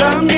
Adam